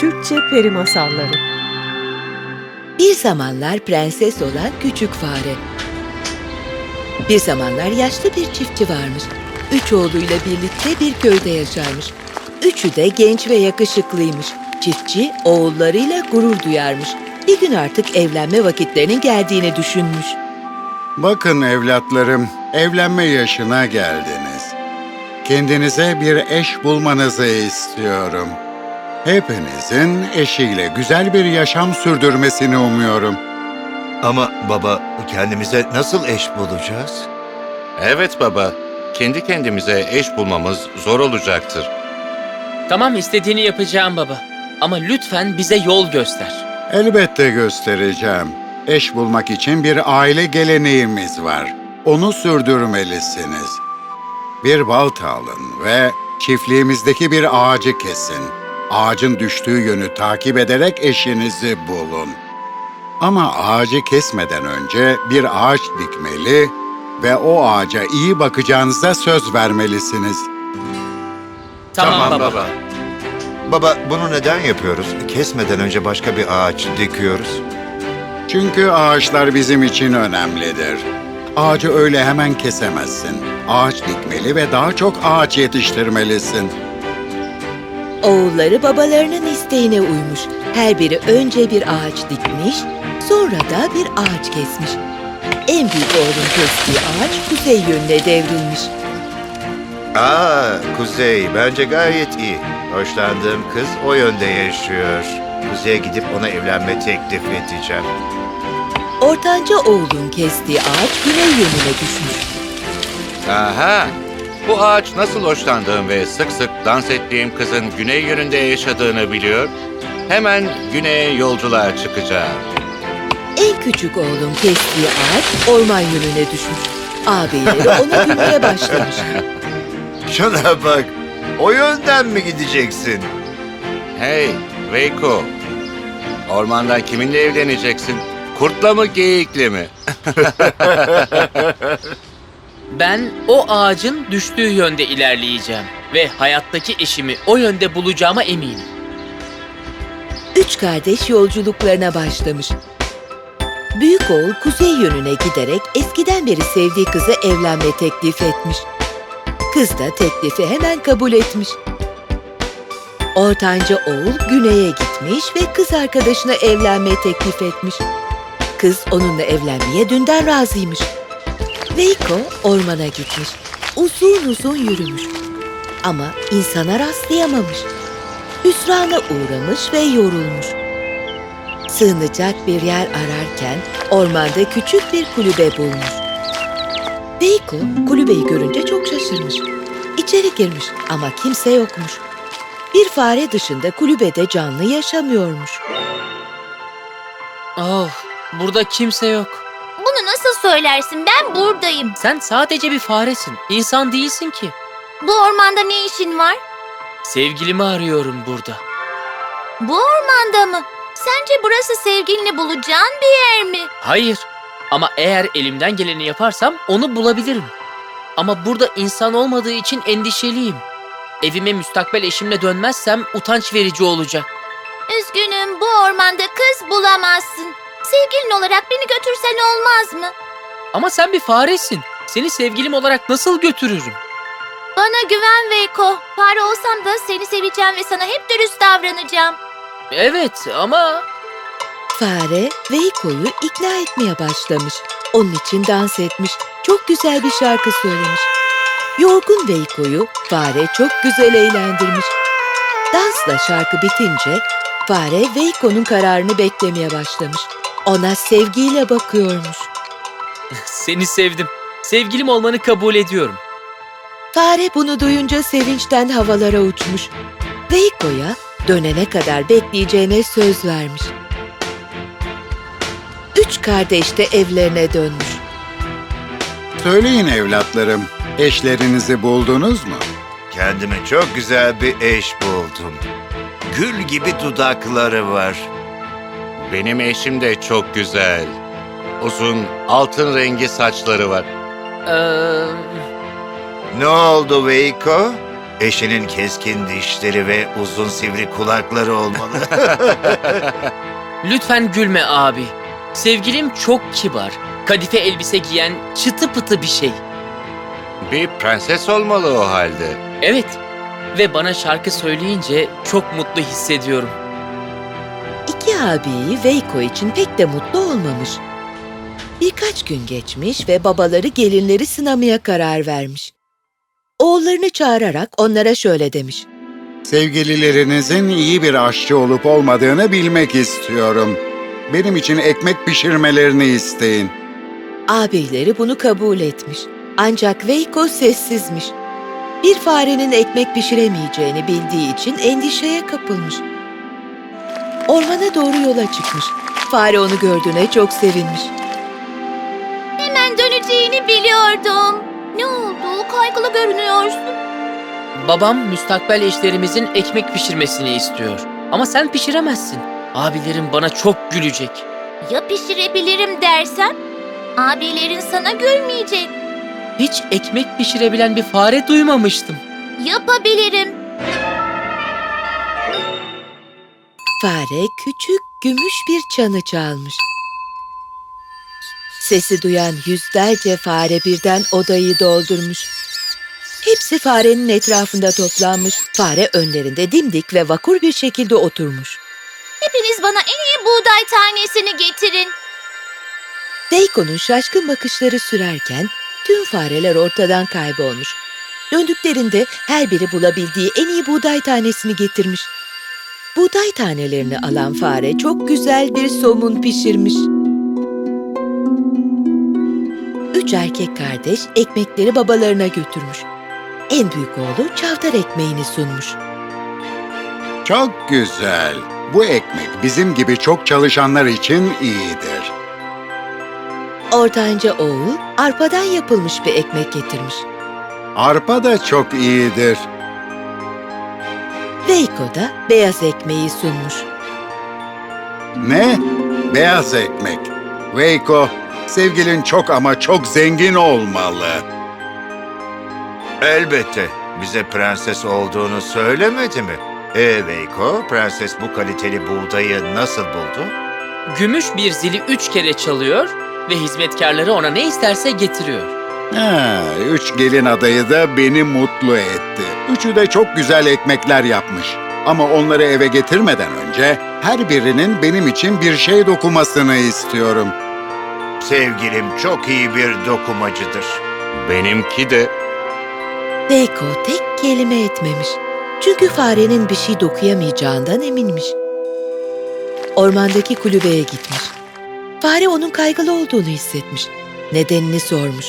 Türkçe Peri Masalları Bir zamanlar prenses olan küçük fare. Bir zamanlar yaşlı bir çiftçi varmış. Üç oğluyla birlikte bir köyde yaşarmış. Üçü de genç ve yakışıklıymış. Çiftçi oğullarıyla gurur duyarmış. Bir gün artık evlenme vakitlerinin geldiğini düşünmüş. Bakın evlatlarım, evlenme yaşına geldiniz. Kendinize bir eş bulmanızı istiyorum. Hepinizin eşiyle güzel bir yaşam sürdürmesini umuyorum. Ama baba kendimize nasıl eş bulacağız? Evet baba, kendi kendimize eş bulmamız zor olacaktır. Tamam istediğini yapacağım baba. Ama lütfen bize yol göster. Elbette göstereceğim. Eş bulmak için bir aile geleneğimiz var. Onu sürdürmelisiniz. Bir balta alın ve çiftliğimizdeki bir ağacı kesin. Ağacın düştüğü yönü takip ederek eşinizi bulun. Ama ağacı kesmeden önce bir ağaç dikmeli ve o ağaca iyi bakacağınıza söz vermelisiniz. Tamam, baba. Baba bunu neden yapıyoruz? Kesmeden önce başka bir ağaç dikiyoruz. Çünkü ağaçlar bizim için önemlidir. Ağacı öyle hemen kesemezsin. Ağaç dikmeli ve daha çok ağaç yetiştirmelisin. Oğulları babalarının isteğine uymuş. Her biri önce bir ağaç dikmiş, sonra da bir ağaç kesmiş. En büyük oğlun kestiği ağaç kuzey yönüne devrilmiş. Aa, Kuzey bence gayet iyi. Hoşlandığım kız o yönde yaşıyor. Kuzey'e gidip ona evlenme teklif edeceğim. Ortanca oğlun kestiği ağaç güney yönüne düşmüş. Aha! Bu ağaç nasıl hoşlandığım ve sık sık dans ettiğim kızın güney yönünde yaşadığını biliyor. Hemen güneye yolculuğa çıkacağım. En küçük oğlun kestiği ağaç orman yönüne düşmüş. Ağabeyleri onu gülmeye başlamış. Şuna bak. O yönden mi gideceksin? Hey, Veiko! Ormanda kiminle evleneceksin? Kurtla mı, geyikle mi? Ben o ağacın düştüğü yönde ilerleyeceğim. Ve hayattaki eşimi o yönde bulacağıma eminim. Üç kardeş yolculuklarına başlamış. Büyük oğul kuzey yönüne giderek eskiden beri sevdiği kızı evlenme teklif etmiş. Kız da teklifi hemen kabul etmiş. Ortanca oğul güneye gitmiş ve kız arkadaşına evlenme teklif etmiş. Kız onunla evlenmeye dünden razıymış. Veiko ormana gitmiş. Uzun uzun yürümüş. Ama insana rastlayamamış. Hüsrana uğramış ve yorulmuş. Sığınacak bir yer ararken ormanda küçük bir kulübe bulmuş. Veiko kulübeyi görünce çok şaşırmış. İçeri girmiş ama kimse yokmuş. Bir fare dışında kulübede canlı yaşamıyormuş. Oh, burada kimse yok. Söylersin? Ben buradayım. Sen sadece bir faresin. İnsan değilsin ki. Bu ormanda ne işin var? Sevgilimi arıyorum burada. Bu ormanda mı? Sence burası sevgilini bulacağın bir yer mi? Hayır. Ama eğer elimden geleni yaparsam onu bulabilirim. Ama burada insan olmadığı için endişeliyim. Evime müstakbel eşimle dönmezsem utanç verici olacak. Üzgünüm bu ormanda kız bulamazsın. Sevgilin olarak beni götürsen olmaz mı? Ama sen bir faresin. Seni sevgilim olarak nasıl götürürüm? Bana güven Veiko. Fare olsam da seni seveceğim ve sana hep dürüst davranacağım. Evet ama Fare Veiko'yu ikna etmeye başlamış. Onun için dans etmiş. Çok güzel bir şarkı söylemiş. Yorgun Veiko'yu fare çok güzel eğlendirmiş. Dansla şarkı bitince fare Veiko'nun kararını beklemeye başlamış. Ona sevgiyle bakıyormuş. Seni sevdim. Sevgilim olmanı kabul ediyorum. Fare bunu duyunca sevinçten havalara uçmuş. Veiko'ya dönene kadar bekleyeceğine söz vermiş. Üç kardeş de evlerine dönmüş. Söyleyin evlatlarım, eşlerinizi buldunuz mu? Kendime çok güzel bir eş buldum. Gül gibi dudakları var. Benim eşim de çok güzel. Uzun, altın rengi saçları var. Ee, Ne oldu Veiko? Eşinin keskin dişleri ve uzun sivri kulakları olmalı. Lütfen gülme abi. Sevgilim çok kibar. Kadife elbise giyen çıtı pıtı bir şey. Bir prenses olmalı o halde. Evet. Ve bana şarkı söyleyince çok mutlu hissediyorum. İki abiyi Veiko için pek de mutlu olmamış. Birkaç gün geçmiş ve babaları gelinleri sınamaya karar vermiş. Oğullarını çağırarak onlara şöyle demiş. Sevgililerinizin iyi bir aşçı olup olmadığını bilmek istiyorum. Benim için ekmek pişirmelerini isteyin. Ağabeyleri bunu kabul etmiş. Ancak Veiko sessizmiş. Bir farenin ekmek pişiremeyeceğini bildiği için endişeye kapılmış. Ormana doğru yola çıkmış. Fare onu gördüğüne çok sevinmiş. Hemen döneceğini biliyordum. Ne oldu? Kaygılı görünüyorsun. Babam müstakbel eşlerimizin ekmek pişirmesini istiyor. Ama sen pişiremezsin. Abilerim bana çok gülecek. Ya pişirebilirim dersem? Abilerin sana gülmeyecek. Hiç ekmek pişirebilen bir fare duymamıştım. Yapabilirim. Fare küçük gümüş bir çanı çalmış. Sesi duyan yüzlerce fare birden odayı doldurmuş. Hepsi farenin etrafında toplanmış. Fare önlerinde dimdik ve vakur bir şekilde oturmuş. Hepiniz bana en iyi buğday tanesini getirin. Deiko'nun şaşkın bakışları sürerken tüm fareler ortadan kaybolmuş. Döndüklerinde her biri bulabildiği en iyi buğday tanesini getirmiş. Buğday tanelerini alan fare çok güzel bir somun pişirmiş. Üç erkek kardeş ekmekleri babalarına götürmüş. En büyük oğlu çavdar ekmeğini sunmuş. Çok güzel. Bu ekmek bizim gibi çok çalışanlar için iyidir. Ortanca oğul arpadan yapılmış bir ekmek getirmiş. Arpa da çok iyidir. Veiko da beyaz ekmeği sunmuş. Ne? Beyaz ekmek. Veiko, sevgilin çok ama çok zengin olmalı. Elbette. Bize prenses olduğunu söylemedi mi? E Veiko, prenses bu kaliteli buğdayı nasıl buldu? Gümüş bir zili üç kere çalıyor ve hizmetkarları ona ne isterse getiriyor. Ha, üç gelin adayı da beni mutlu etti. Üçü de çok güzel ekmekler yapmış. Ama onları eve getirmeden önce her birinin benim için bir şey dokumasını istiyorum. Sevgilim çok iyi bir dokumacıdır. Benimki de Veiko tek kelime etmemiş. Çünkü farenin bir şey dokuyamayacağından eminmiş. Ormandaki kulübeye gitmiş. Fare onun kaygılı olduğunu hissetmiş. Nedenini sormuş.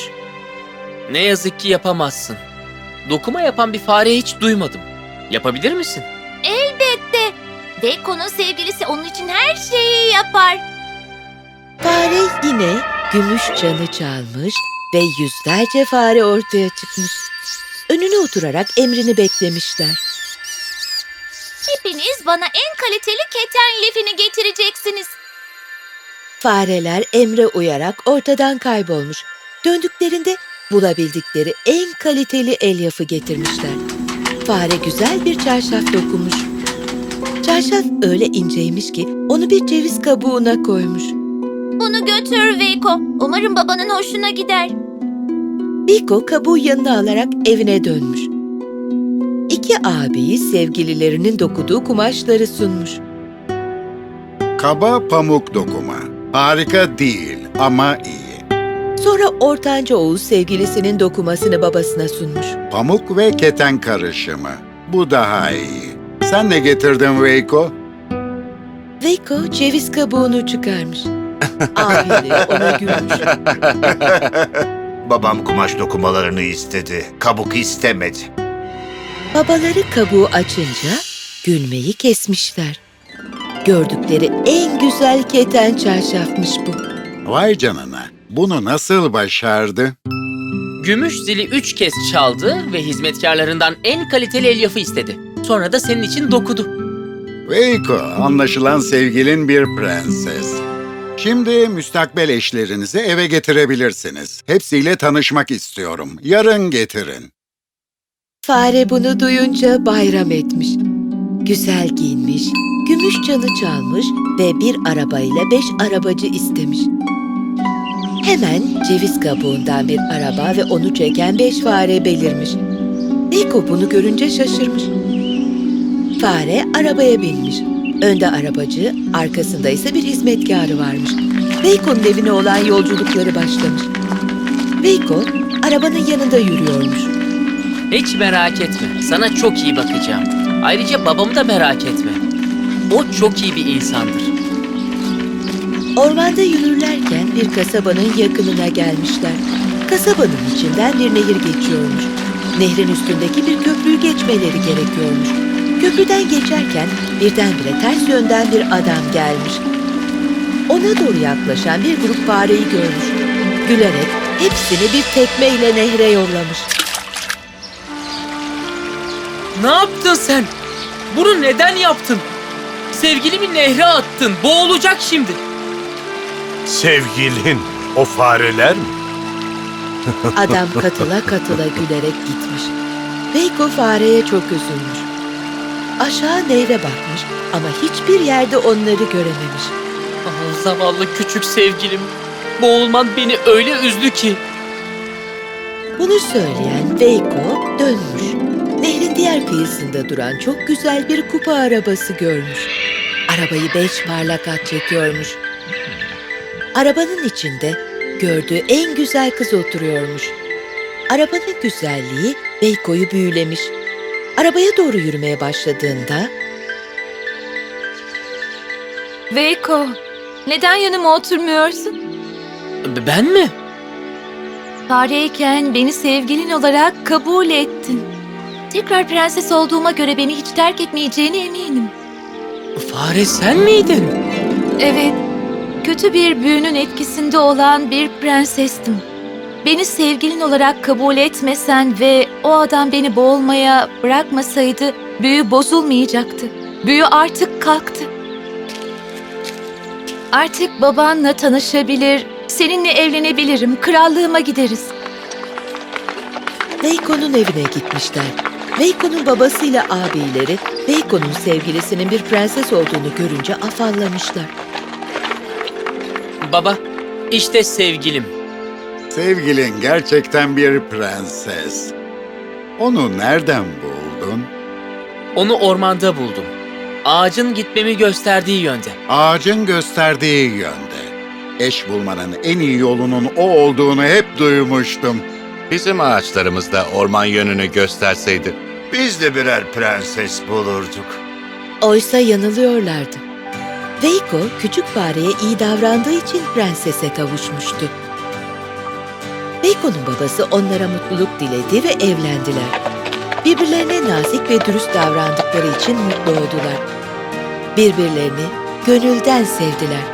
Ne yazık ki yapamazsın. Dokuma yapan bir fare hiç duymadım. Yapabilir misin? Elbette. Veko'nun sevgilisi onun için her şeyi yapar. Fare yine gümüş çanı çalmış ve yüzlerce fare ortaya çıkmış. Önüne oturarak emrini beklemişler. Hepiniz bana en kaliteli keten lifini getireceksiniz. Fareler emre uyarak ortadan kaybolmuş. Döndüklerinde bulabildikleri en kaliteli elyafı getirmişler. Fare güzel bir çarşaf dokumuş. Çarşaf öyle inceymiş ki onu bir ceviz kabuğuna koymuş. Bunu götür Veko. Umarım babanın hoşuna gider. Biko kabuğu yanına alarak evine dönmüş. İki abiyi sevgililerinin dokuduğu kumaşları sunmuş. Kaba pamuk dokuma. Harika değil ama iyi. Sonra ortanca oğul sevgilisinin dokumasını babasına sunmuş. Pamuk ve keten karışımı. Bu daha iyi. Sen ne getirdin Veiko? Veiko ceviz kabuğunu çıkarmış. Abileri ona gülmüş. Babam kumaş dokumalarını istedi. Kabuk istemedi. Babaları kabuğu açınca gülmeyi kesmişler. Gördükleri en güzel keten çarşafmış bu. Vay canına. Bunu nasıl başardı? Gümüş zili üç kez çaldı ve hizmetkarlarından en kaliteli elyafı istedi. Sonra da senin için dokudu. Veiko, anlaşılan sevgilin bir prenses. Şimdi müstakbel eşlerinizi eve getirebilirsiniz. Hepsiyle tanışmak istiyorum. Yarın getirin. Fare bunu duyunca bayram etmiş. Güzel giyinmiş, gümüş çanı çalmış ve bir arabayla beş arabacı istemiş. Hemen ceviz kabuğundan bir araba ve onu çeken beş fare belirmiş. Beyko bunu görünce şaşırmış. Fare arabaya binmiş. Önde arabacı, arkasında ise bir hizmetkarı varmış. Beyko'nun evine olan yolculukları başlamış. Beyko, arabanın yanında yürüyormuş. Hiç merak etme. Sana çok iyi bakacağım. Ayrıca babamı da merak etme. O çok iyi bir insandır. Ormanda yürürlerken bir kasabanın yakınına gelmişler. Kasabanın içinden bir nehir geçiyormuş. Nehrin üstündeki bir köprüyü geçmeleri gerekiyormuş. Köprüden geçerken birdenbire ters yönden bir adam gelmiş. Ona doğru yaklaşan bir grup fareyi görmüş. Gülerek hepsini bir tekmeyle nehre yollamış. Ne yaptın sen? Bunu neden yaptın? Sevgilimi nehre attın. Boğulacak şimdi. Sevgilin o fareler mi? Adam katıla katıla gülerek gitmiş. Beyko fareye çok üzülmüş. Aşağı nehre bakmış ama hiçbir yerde onları görememiş. Ah, zavallı küçük sevgilim. Boğulman beni öyle üzdü ki. Bunu söyleyen Beyko dönmüş. Nehrin diğer kıyısında duran çok güzel bir kupa arabası görmüş. Arabayı beş parlak at çekiyormuş. Arabanın içinde gördüğü en güzel kız oturuyormuş. Arabanın güzelliği Beyko'yu büyülemiş. Arabaya doğru yürümeye başladığında Veiko, neden yanıma oturmuyorsun? Ben mi? Fareyken beni sevgilin olarak kabul ettin. Tekrar prenses olduğuma göre beni hiç terk etmeyeceğine eminim. Fare sen miydin? Evet, kötü bir büyünün etkisinde olan bir prensestim. Beni sevgilin olarak kabul etmesen ve o adam beni boğulmaya bırakmasaydı büyü bozulmayacaktı. Büyü artık kalktı. Artık babanla tanışabilir, seninle evlenebilirim, krallığıma gideriz. Beyko'nun evine gitmişler. Beyko'nun babasıyla abileri Beyko'nun sevgilisinin bir prenses olduğunu görünce afallamışlar. Baba, işte sevgilim. Sevgilin gerçekten bir prenses. Onu nereden buldun? Onu ormanda buldum. Ağacın gitmemi gösterdiği yönde. Ağacın gösterdiği yönde. Eş bulmanın en iyi yolunun o olduğunu hep duymuştum. Bizim ağaçlarımız da orman yönünü gösterseydi. Biz de birer prenses bulurduk. Oysa yanılıyorlardı. Veiko küçük fareye iyi davrandığı için prensese kavuşmuştu. Veiko'nun babası onlara mutluluk diledi ve evlendiler. Birbirlerine nazik ve dürüst davrandıkları için mutlu oldular. Birbirlerini gönülden sevdiler.